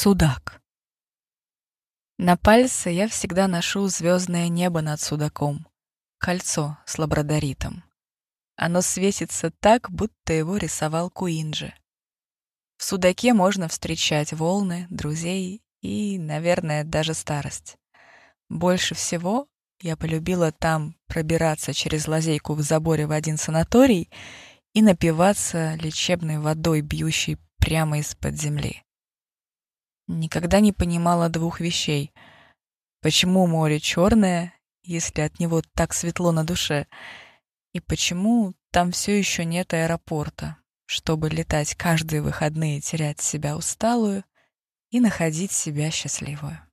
Судак. На пальце я всегда ношу звездное небо над судаком, кольцо с лабрадоритом. Оно светится так, будто его рисовал Куинджи. В судаке можно встречать волны, друзей и, наверное, даже старость. Больше всего я полюбила там пробираться через лазейку в заборе в один санаторий и напиваться лечебной водой, бьющей прямо из-под земли. Никогда не понимала двух вещей. Почему море черное, если от него так светло на душе? И почему там все еще нет аэропорта, чтобы летать каждые выходные, терять себя усталую и находить себя счастливую?